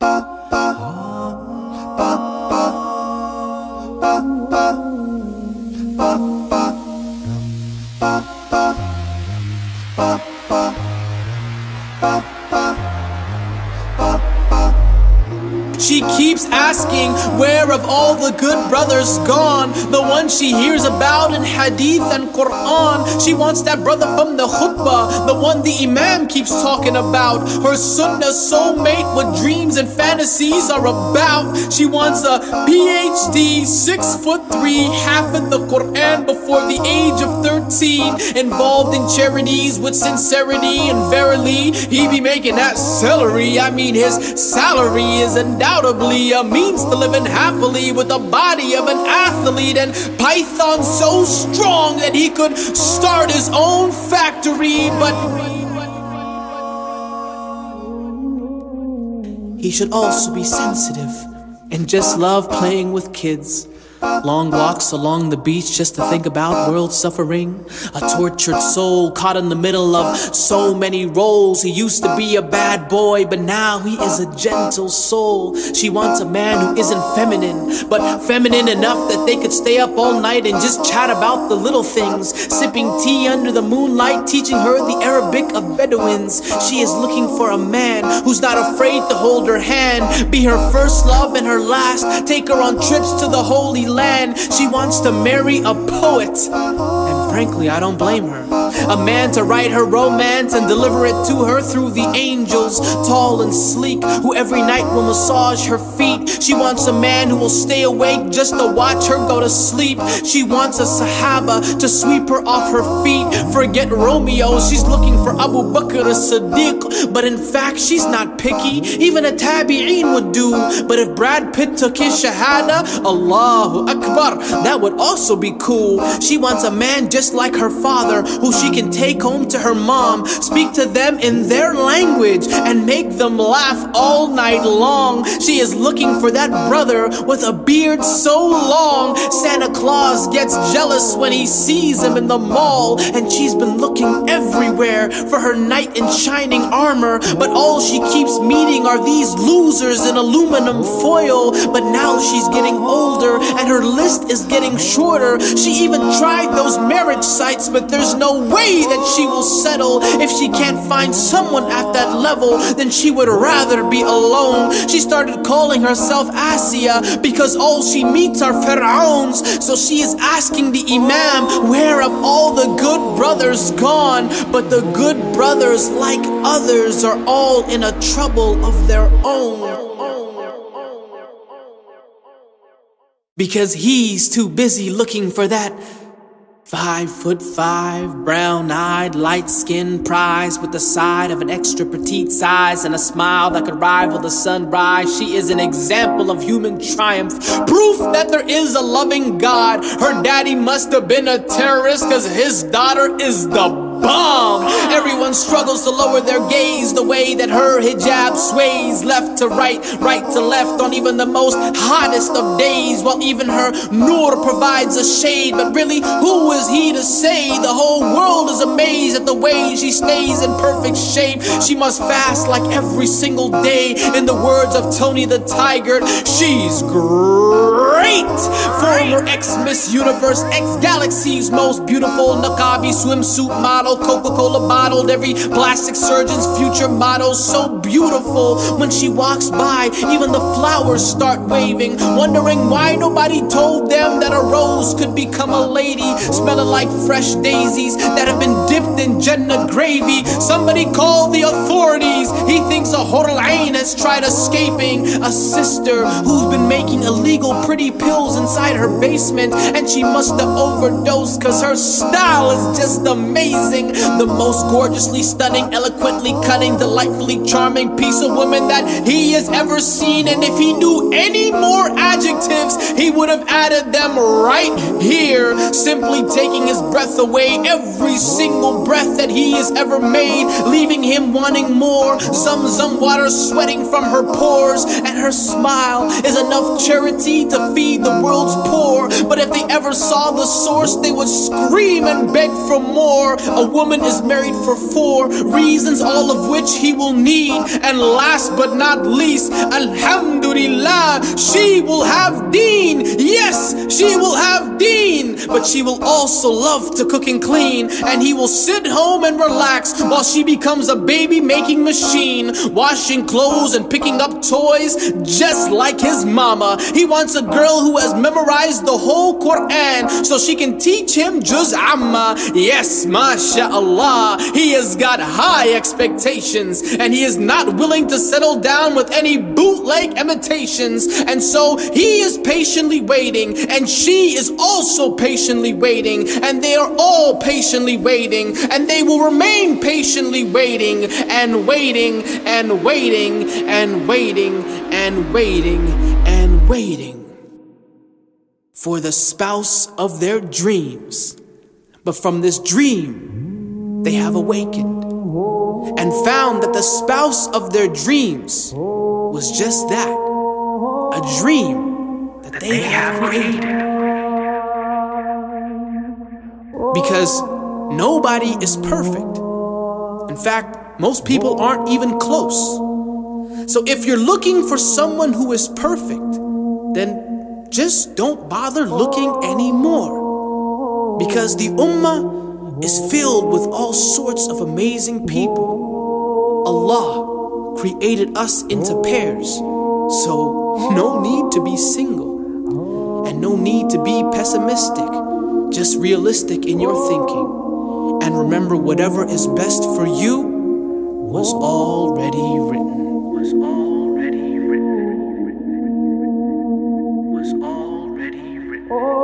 ba. She keeps asking, Where have all the good brothers gone? The one she hears about in Hadith and Quran. She wants that brother from the khutbah, the one the Imam keeps talking about. Her sunnah soulmate, what dreams and fantasies are about. She wants a PhD, six foot three, half in the Quran before the age of 13. Involved in charities with sincerity, and verily, he be making that celery. I mean, his salary is endowed undoubtedly a means to living happily with the body of an athlete and Python so strong that he could start his own factory, but he should also be sensitive and just love playing with kids. Long walks along the beach just to think about world suffering. A tortured soul caught in the middle of so many roles. He used to be a bad boy, but now he is a gentle soul. She wants a man who isn't feminine, but feminine enough that they could stay up all night and just chat about the little things. Sipping tea under the moonlight, teaching her the Arabic of Bedouins. She is looking for a man who's not afraid to hold her hand, be her first love and her last. Take her on trips to the Holy land. She wants to marry a poet. Frankly, I don't blame her. A man to write her romance and deliver it to her through the angels, tall and sleek, who every night will massage her feet. She wants a man who will stay awake just to watch her go to sleep. She wants a Sahaba to sweep her off her feet. Forget Romeo, she's looking for Abu Bakr as Siddiq. But in fact, she's not picky. Even a Tabi'een would do. But if Brad Pitt took his Shahada, Allahu Akbar, that would also be cool. She wants a man just like her father who she can take home to her mom, speak to them in their language, and make them laugh all night long. She is looking for that brother with a beard so long. Santa Claus gets jealous when he sees him in the mall, and she's been looking everywhere for her knight in shining armor. But all she keeps meeting are these losers in aluminum foil. But now she's getting older, and her list is getting shorter. She even tried those marriage sites, but there's no way that she will settle. If she can't find someone at that level, then she would rather be alone. She started calling herself Asiya because all she meets are pharaohs. So she is asking the Imam, where have all the good brothers gone? But the good brothers, like others, are all in a trouble of their own. Because he's too busy looking for that Five foot five, brown eyed, light skinned prize with the side of an extra petite size and a smile that could rival the sunrise. She is an example of human triumph, proof that there is a loving God. Her daddy must have been a terrorist, cause his daughter is the bomb. Everyone struggles to lower their gaze the way that her hijab sways left to right, right to left on even the most hottest of days, while even her nur provides a shade. But really, who is he to say? The whole world is amazed at the way she stays in perfect shape. She must fast like every single day. In the words of Tony the Tiger, she's great. Former ex Miss Universe, ex Galaxy's most beautiful Niqabi swimsuit model Coca Cola bottled, every plastic surgeon's future model. So beautiful when she walks by, even the flowers start waving. Wondering why nobody told them that a rose could become a lady, smelling like fresh daisies that have been dipped in Jannah gravy. Somebody call the authorities. He thinks a Hur Ain has tried escaping. A sister who's been making illegal pretty pills inside her basement, and she must have overdosed because her style is just amazing the most gorgeously stunning, eloquently cunning, delightfully charming piece of woman that he has ever seen. And if he knew any more adjectives, he would have added them right here, simply taking his breath away, every single breath that he has ever made, leaving him wanting more. Some some water sweating from her pores, and her smile is enough charity to feed the world's poor. But if they ever saw the source, they would scream and beg for more. A woman is married for four reasons, all of which he will need. And last but not least, Alhamdulillah, she will have deen. Yes, she will have deen, but she will also love to cook and clean. And he will sit home and relax while she becomes a baby making machine, washing clothes and picking up toys, just like his mama. He wants a girl who has memorized the whole Quran so she can teach him Juz Amma. Yes, mashallah. He has got high expectations and he is not willing to settle down with any bootleg imitations. And so he is patiently waiting and she is also patiently waiting and they are all patiently waiting and they will remain patiently waiting and waiting and waiting and waiting and waiting and waiting for the spouse of their dreams. But from this dream, they have awakened and found that the spouse of their dreams was just that a dream that they have created. Because nobody is perfect. In fact, most people aren't even close. So if you're looking for someone who is perfect, then just don't bother looking anymore. Because the Ummah is filled with all sorts of amazing people. Allah created us into pairs, so no need to be single. And no need to be pessimistic, just realistic in your thinking. And remember, whatever is best for you was already written. Oh.